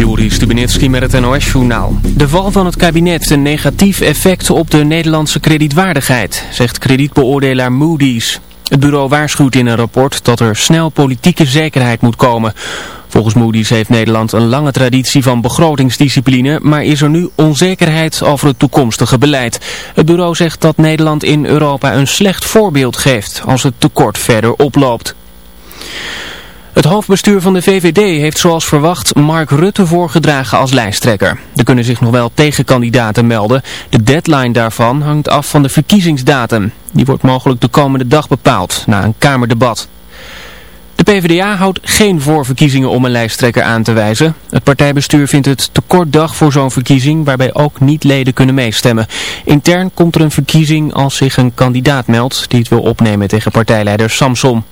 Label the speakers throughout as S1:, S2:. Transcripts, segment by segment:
S1: Joris Stubenitski met het NOS-journaal. De val van het kabinet heeft een negatief effect op de Nederlandse kredietwaardigheid, zegt kredietbeoordelaar Moody's. Het bureau waarschuwt in een rapport dat er snel politieke zekerheid moet komen. Volgens Moody's heeft Nederland een lange traditie van begrotingsdiscipline, maar is er nu onzekerheid over het toekomstige beleid. Het bureau zegt dat Nederland in Europa een slecht voorbeeld geeft als het tekort verder oploopt. Het hoofdbestuur van de VVD heeft zoals verwacht Mark Rutte voorgedragen als lijsttrekker. Er kunnen zich nog wel tegenkandidaten melden. De deadline daarvan hangt af van de verkiezingsdatum. Die wordt mogelijk de komende dag bepaald, na een kamerdebat. De PvdA houdt geen voorverkiezingen om een lijsttrekker aan te wijzen. Het partijbestuur vindt het te kort dag voor zo'n verkiezing waarbij ook niet-leden kunnen meestemmen. Intern komt er een verkiezing als zich een kandidaat meldt die het wil opnemen tegen partijleider Samson.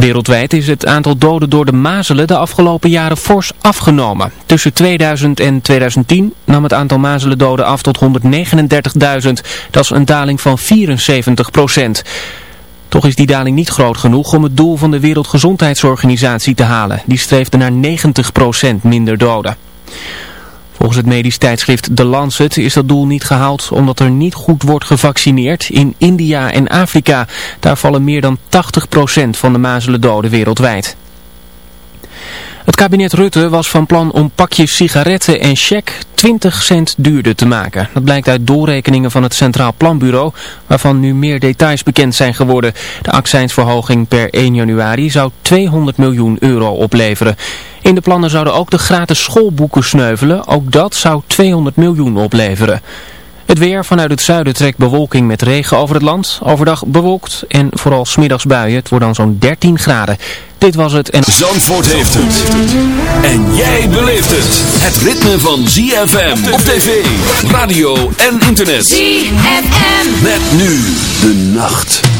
S1: Wereldwijd is het aantal doden door de mazelen de afgelopen jaren fors afgenomen. Tussen 2000 en 2010 nam het aantal mazelendoden af tot 139.000. Dat is een daling van 74 procent. Toch is die daling niet groot genoeg om het doel van de Wereldgezondheidsorganisatie te halen. Die streefde naar 90 procent minder doden. Volgens het medisch tijdschrift The Lancet is dat doel niet gehaald omdat er niet goed wordt gevaccineerd in India en Afrika. Daar vallen meer dan 80% van de mazelen doden wereldwijd. Het kabinet Rutte was van plan om pakjes sigaretten en cheque 20 cent duurder te maken. Dat blijkt uit doorrekeningen van het Centraal Planbureau, waarvan nu meer details bekend zijn geworden. De accijnsverhoging per 1 januari zou 200 miljoen euro opleveren. In de plannen zouden ook de gratis schoolboeken sneuvelen. Ook dat zou 200 miljoen opleveren. Het weer vanuit het zuiden trekt bewolking met regen over het land. Overdag bewolkt en vooral smiddags buien. Het wordt dan zo'n 13 graden. Dit was het en...
S2: Zandvoort heeft het. En jij beleeft het. Het ritme van ZFM op tv, radio en internet.
S3: ZFM.
S2: Met nu de nacht.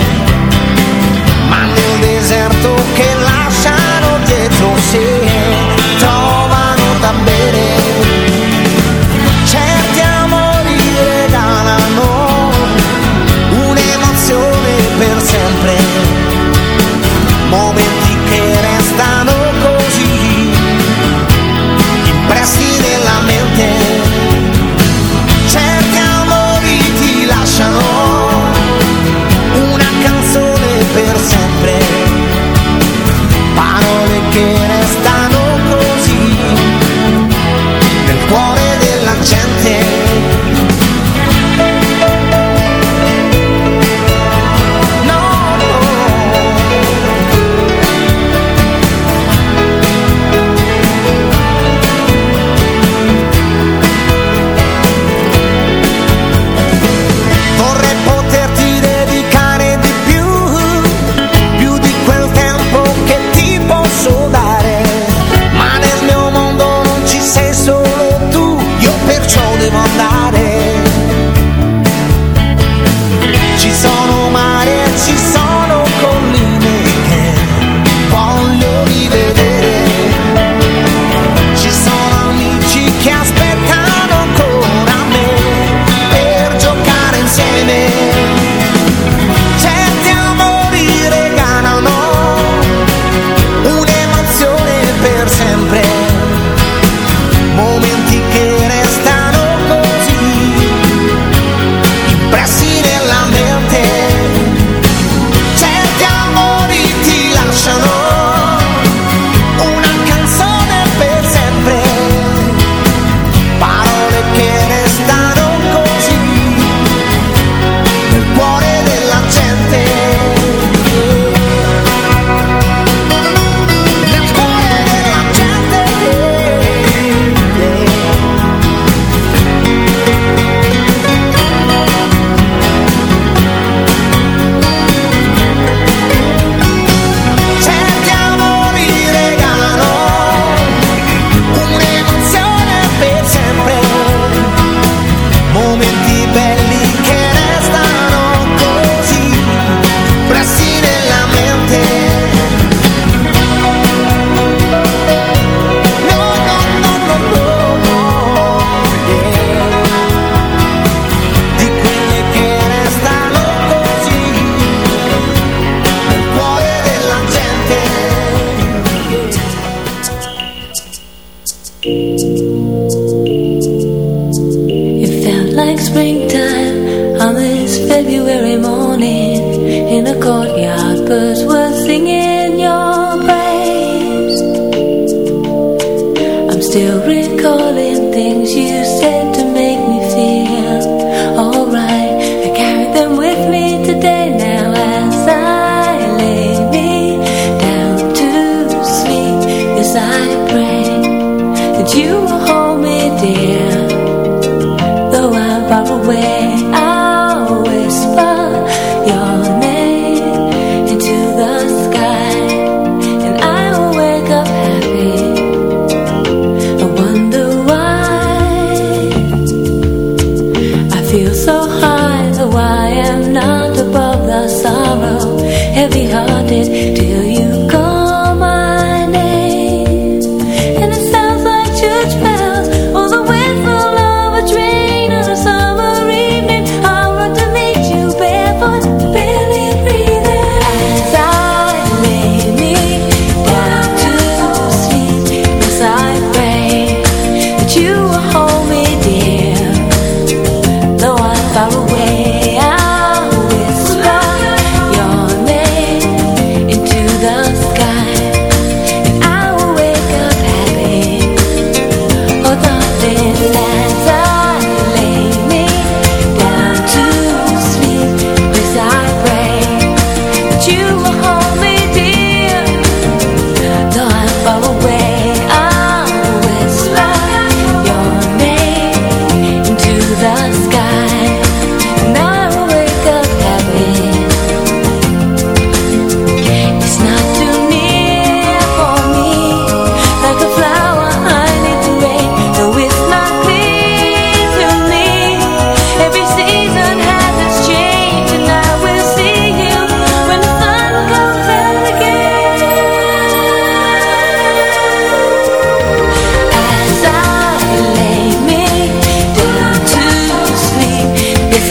S4: não sei.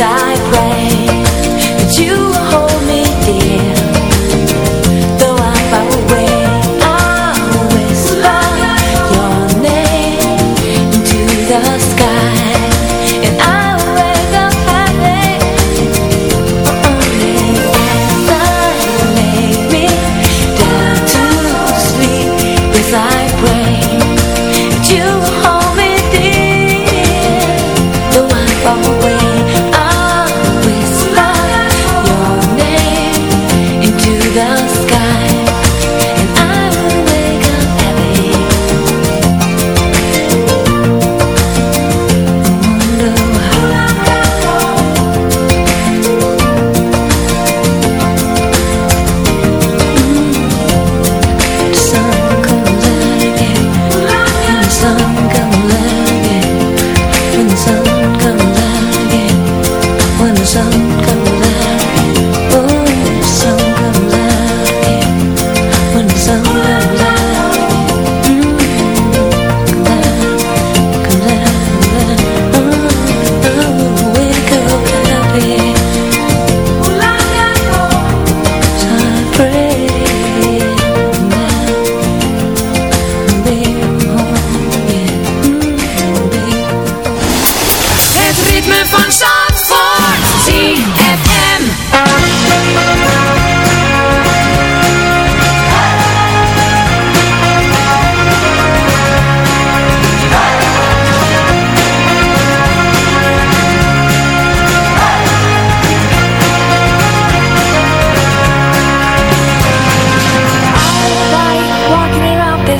S4: I pray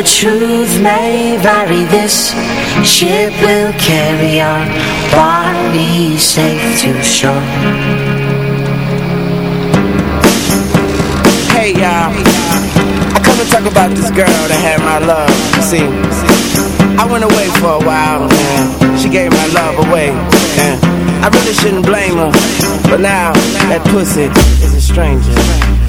S5: the truth may vary This ship will carry our bodies safe to shore.
S6: Hey y'all. I come to talk about this girl that had my love See. I went away for a while and She gave my love away and I really shouldn't blame her But now that pussy is a stranger.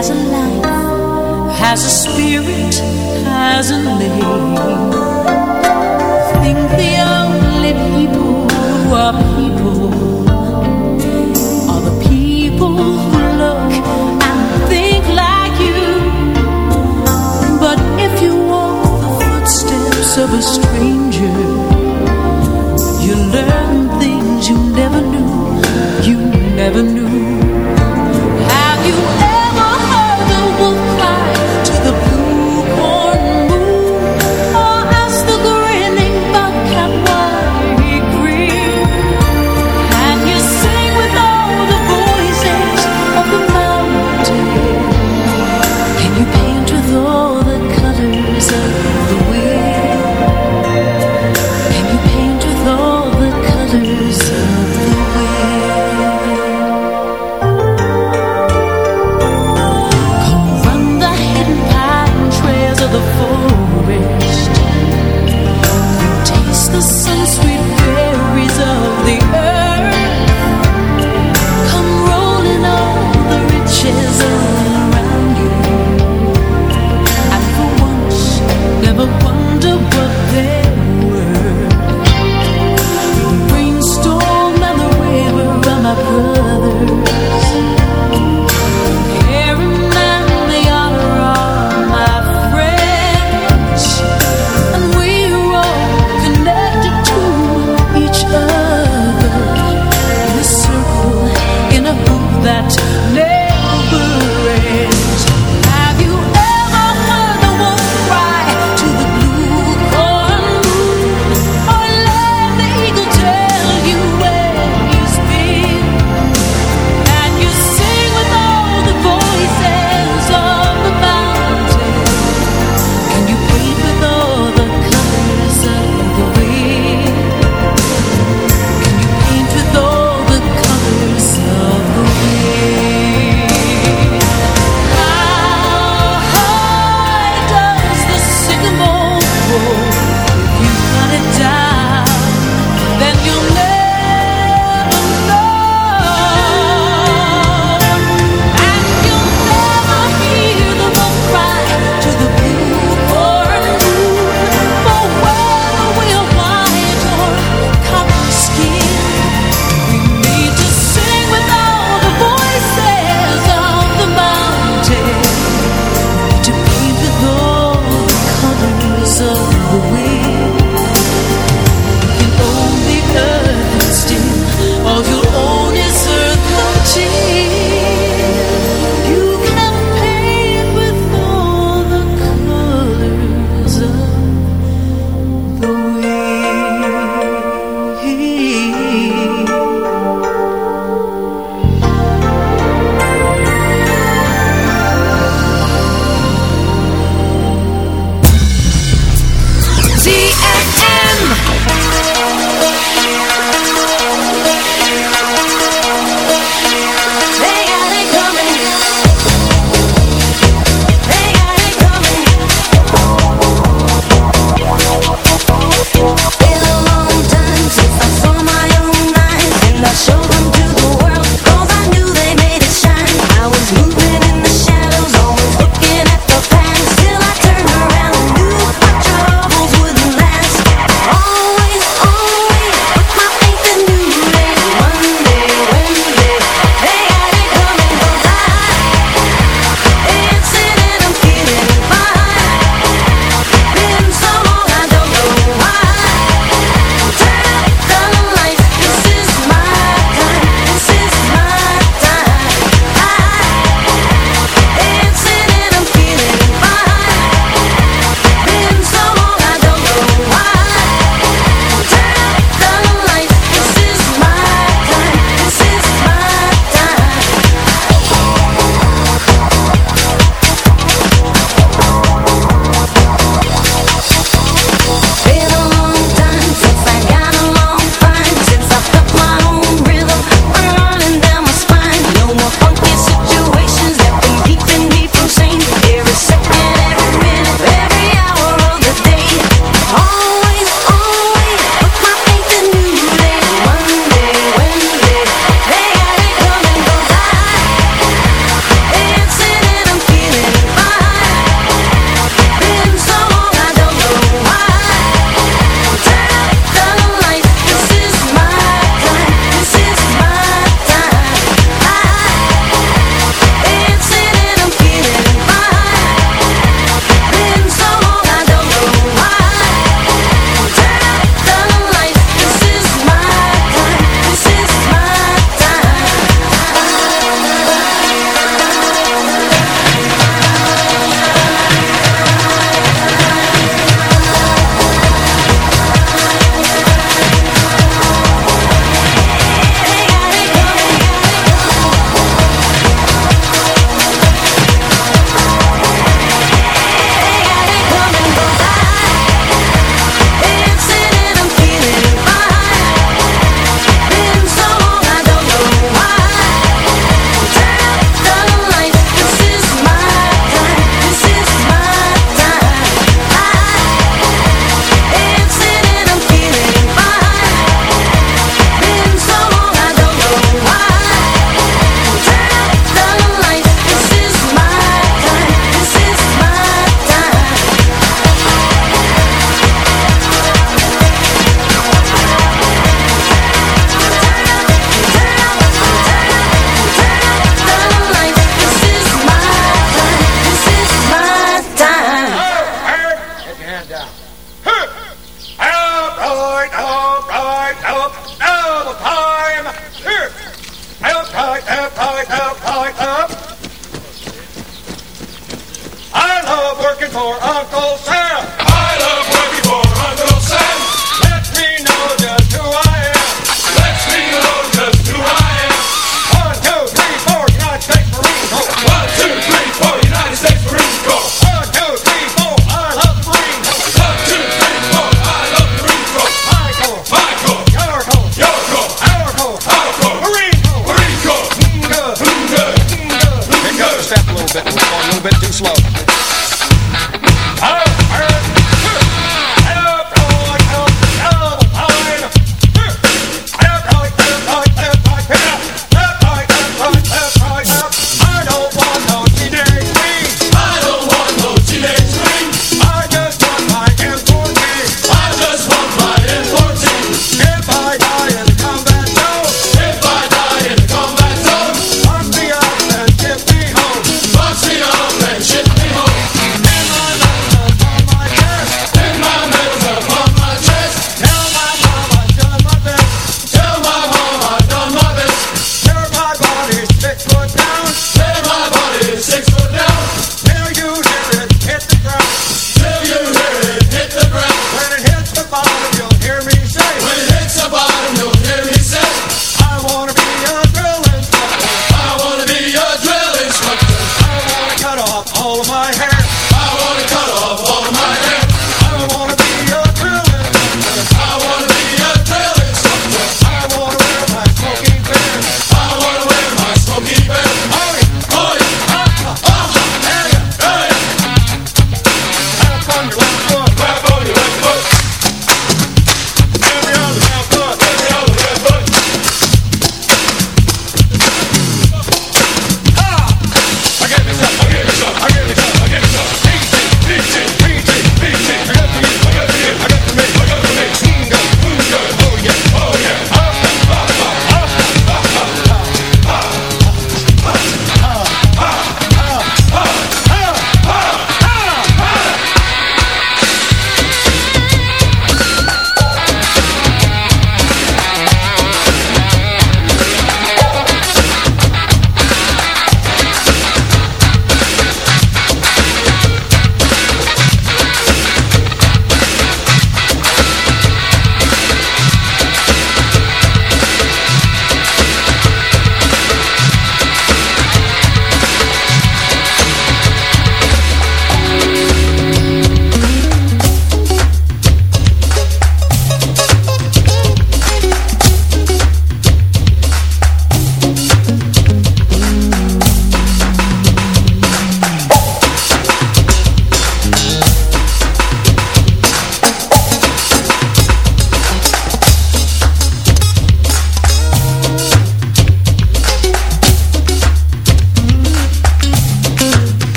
S7: Has a life, has a spirit, has a name.
S2: harvest